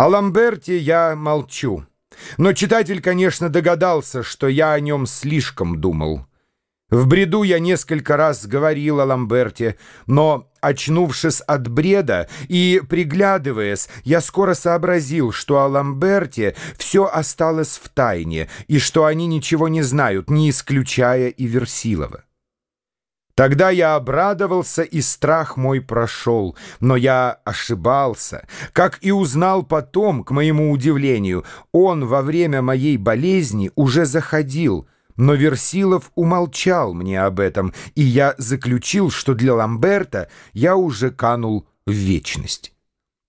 О Ламберте я молчу. Но читатель, конечно, догадался, что я о нем слишком думал. В бреду я несколько раз говорил о Ламберте, но, очнувшись от бреда и приглядываясь, я скоро сообразил, что о Ламберте все осталось в тайне и что они ничего не знают, не исключая и Версилова. Тогда я обрадовался, и страх мой прошел, но я ошибался. Как и узнал потом, к моему удивлению, он во время моей болезни уже заходил, но Версилов умолчал мне об этом, и я заключил, что для Ламберта я уже канул в вечность.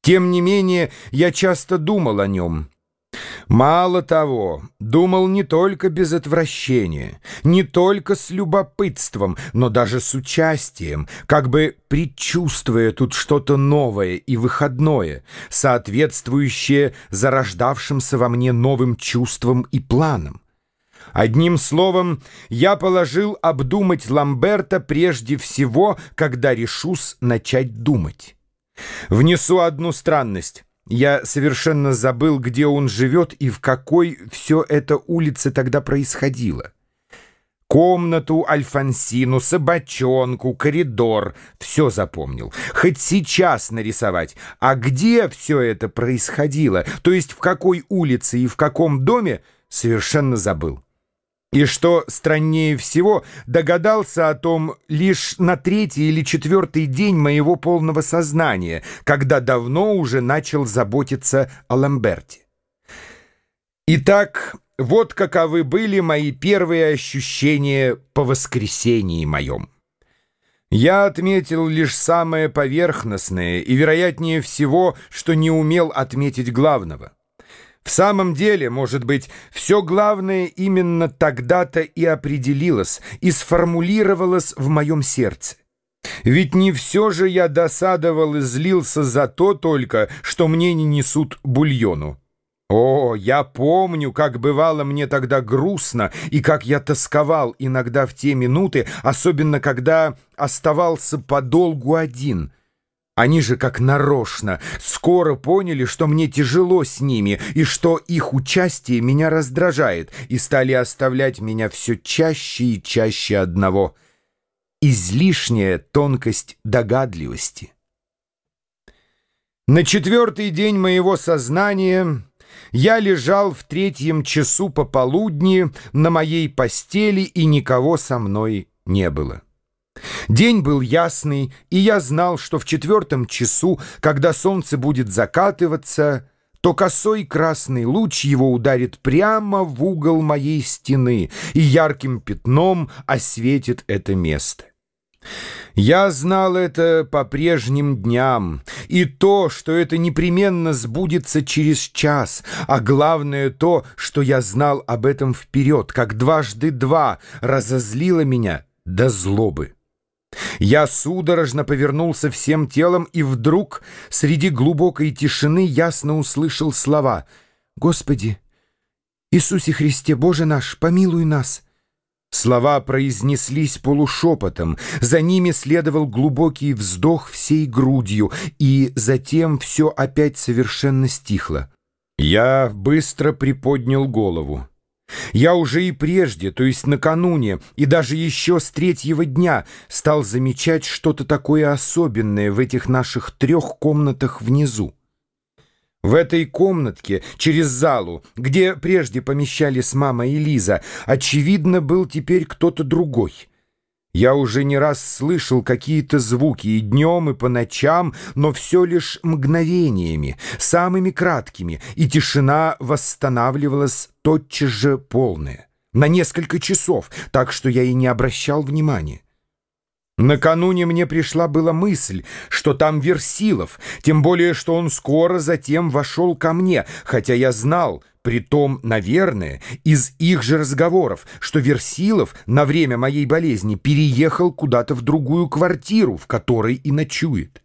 Тем не менее, я часто думал о нем, Мало того, думал не только без отвращения, не только с любопытством, но даже с участием, как бы предчувствуя тут что-то новое и выходное, соответствующее зарождавшимся во мне новым чувствам и планам. Одним словом, я положил обдумать Ламберта прежде всего, когда решусь начать думать. Внесу одну странность. Я совершенно забыл, где он живет и в какой все это улице тогда происходило. Комнату Альфонсину, собачонку, коридор — все запомнил. Хоть сейчас нарисовать. А где все это происходило, то есть в какой улице и в каком доме, совершенно забыл. И что страннее всего, догадался о том лишь на третий или четвертый день моего полного сознания, когда давно уже начал заботиться о Ламберте. Итак, вот каковы были мои первые ощущения по воскресении моем. Я отметил лишь самое поверхностное и, вероятнее всего, что не умел отметить главного — в самом деле, может быть, все главное именно тогда-то и определилось, и сформулировалось в моем сердце. Ведь не все же я досадовал и злился за то только, что мне не несут бульону. О, я помню, как бывало мне тогда грустно и как я тосковал иногда в те минуты, особенно когда оставался подолгу один — они же как нарочно скоро поняли, что мне тяжело с ними и что их участие меня раздражает, и стали оставлять меня все чаще и чаще одного. Излишняя тонкость догадливости. На четвертый день моего сознания я лежал в третьем часу пополудни на моей постели, и никого со мной не было. День был ясный, и я знал, что в четвертом часу, когда солнце будет закатываться, то косой красный луч его ударит прямо в угол моей стены и ярким пятном осветит это место. Я знал это по прежним дням, и то, что это непременно сбудется через час, а главное то, что я знал об этом вперед, как дважды два разозлило меня до злобы. Я судорожно повернулся всем телом, и вдруг среди глубокой тишины ясно услышал слова «Господи, Иисусе Христе, Боже наш, помилуй нас!» Слова произнеслись полушепотом, за ними следовал глубокий вздох всей грудью, и затем все опять совершенно стихло. Я быстро приподнял голову. Я уже и прежде, то есть накануне, и даже еще с третьего дня стал замечать что-то такое особенное в этих наших трех комнатах внизу. В этой комнатке, через залу, где прежде помещались мама и Лиза, очевидно, был теперь кто-то другой — я уже не раз слышал какие-то звуки и днем, и по ночам, но все лишь мгновениями, самыми краткими, и тишина восстанавливалась тотчас же полная, на несколько часов, так что я и не обращал внимания. Накануне мне пришла была мысль, что там Версилов, тем более, что он скоро затем вошел ко мне, хотя я знал, притом, наверное, из их же разговоров, что Версилов на время моей болезни переехал куда-то в другую квартиру, в которой и ночует.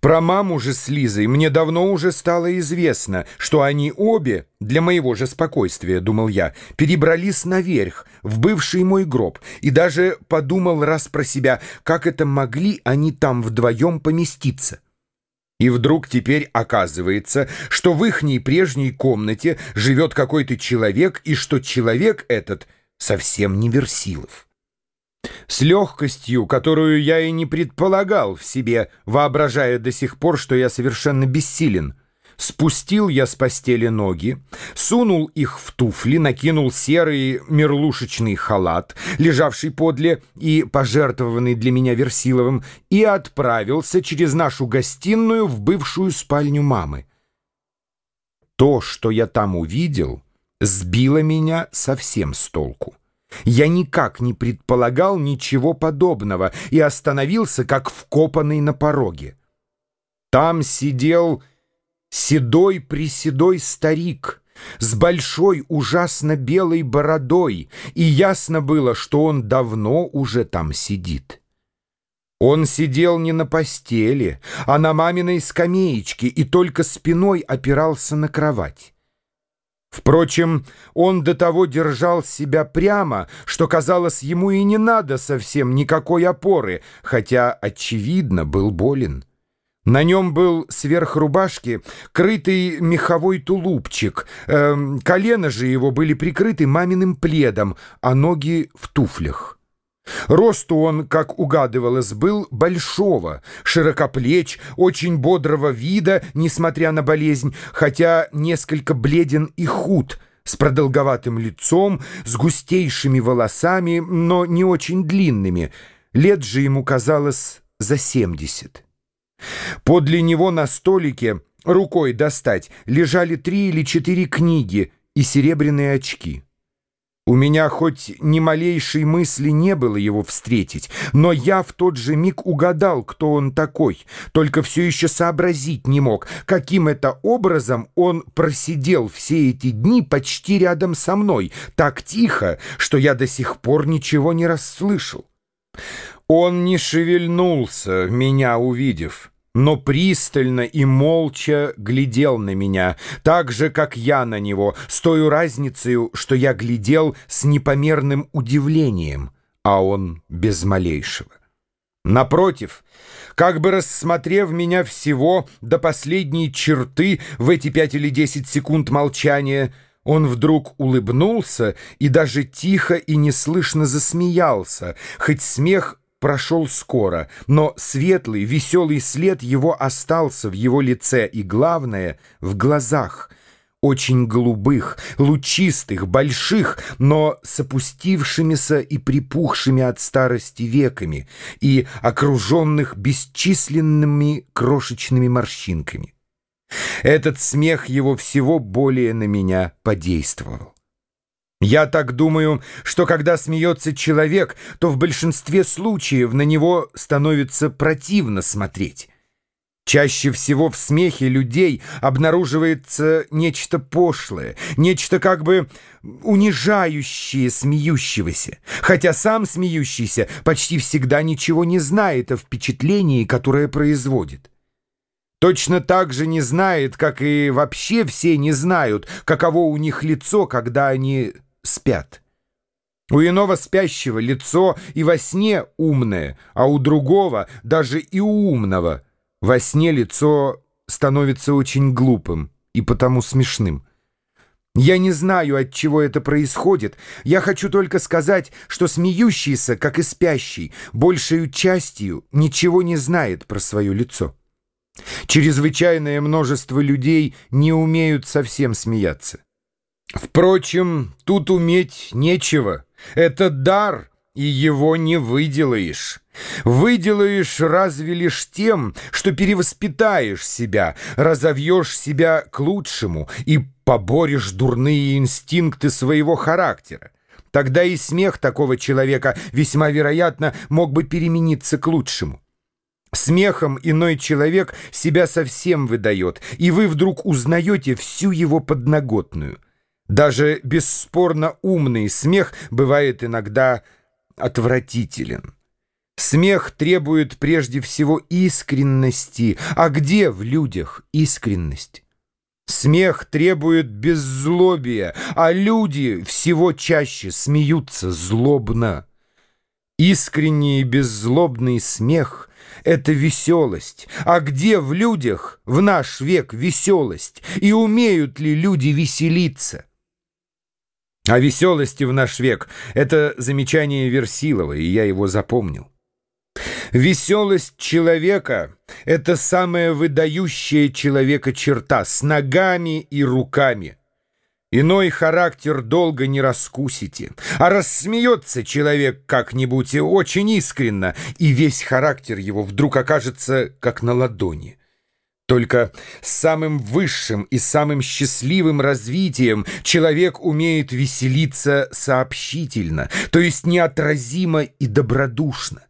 Про маму же с Лизой мне давно уже стало известно, что они обе, для моего же спокойствия, думал я, перебрались наверх, в бывший мой гроб, и даже подумал раз про себя, как это могли они там вдвоем поместиться. И вдруг теперь оказывается, что в ихней прежней комнате живет какой-то человек, и что человек этот совсем не Версилов. С легкостью, которую я и не предполагал в себе, воображая до сих пор, что я совершенно бессилен, спустил я с постели ноги, сунул их в туфли, накинул серый мерлушечный халат, лежавший подле и пожертвованный для меня Версиловым, и отправился через нашу гостиную в бывшую спальню мамы. То, что я там увидел, сбило меня совсем с толку. Я никак не предполагал ничего подобного и остановился, как вкопанный на пороге. Там сидел седой-приседой старик с большой ужасно белой бородой, и ясно было, что он давно уже там сидит. Он сидел не на постели, а на маминой скамеечке и только спиной опирался на кровать. Впрочем, он до того держал себя прямо, что, казалось, ему и не надо совсем никакой опоры, хотя, очевидно, был болен. На нем был сверх рубашки крытый меховой тулупчик, эм, колено же его были прикрыты маминым пледом, а ноги в туфлях. Росту он, как угадывалось, был большого, широкоплеч, очень бодрого вида, несмотря на болезнь, хотя несколько бледен и худ, с продолговатым лицом, с густейшими волосами, но не очень длинными. Лет же ему казалось за семьдесят. Подле него на столике, рукой достать, лежали три или четыре книги и серебряные очки. У меня хоть ни малейшей мысли не было его встретить, но я в тот же миг угадал, кто он такой, только все еще сообразить не мог, каким это образом он просидел все эти дни почти рядом со мной, так тихо, что я до сих пор ничего не расслышал. Он не шевельнулся, меня увидев но пристально и молча глядел на меня, так же, как я на него, с той разницей, что я глядел с непомерным удивлением, а он без малейшего. Напротив, как бы рассмотрев меня всего до последней черты в эти пять или десять секунд молчания, он вдруг улыбнулся и даже тихо и неслышно засмеялся, хоть смех прошел скоро, но светлый, веселый след его остался в его лице и, главное, в глазах, очень голубых, лучистых, больших, но с и припухшими от старости веками и окруженных бесчисленными крошечными морщинками. Этот смех его всего более на меня подействовал. Я так думаю, что когда смеется человек, то в большинстве случаев на него становится противно смотреть. Чаще всего в смехе людей обнаруживается нечто пошлое, нечто как бы унижающее смеющегося, хотя сам смеющийся почти всегда ничего не знает о впечатлении, которое производит. Точно так же не знает, как и вообще все не знают, каково у них лицо, когда они спят. У иного спящего лицо и во сне умное, а у другого, даже и у умного, во сне лицо становится очень глупым и потому смешным. Я не знаю, от чего это происходит. Я хочу только сказать, что смеющийся, как и спящий, большей частью ничего не знает про свое лицо. Чрезвычайное множество людей не умеют совсем смеяться. Впрочем, тут уметь нечего. Это дар, и его не выделаешь. Выделаешь разве лишь тем, что перевоспитаешь себя, разовьешь себя к лучшему и поборешь дурные инстинкты своего характера. Тогда и смех такого человека весьма вероятно мог бы перемениться к лучшему. Смехом иной человек себя совсем выдает, и вы вдруг узнаете всю его подноготную. Даже бесспорно умный смех бывает иногда отвратителен. Смех требует прежде всего искренности. А где в людях искренность? Смех требует беззлобия, а люди всего чаще смеются злобно. Искренний и беззлобный смех —— это веселость. А где в людях в наш век веселость? И умеют ли люди веселиться? О веселости в наш век — это замечание Версилова, и я его запомнил. Веселость человека — это самая выдающая человека черта с ногами и руками — Иной характер долго не раскусите, а рассмеется человек как-нибудь очень искренно, и весь характер его вдруг окажется как на ладони. Только с самым высшим и самым счастливым развитием человек умеет веселиться сообщительно, то есть неотразимо и добродушно.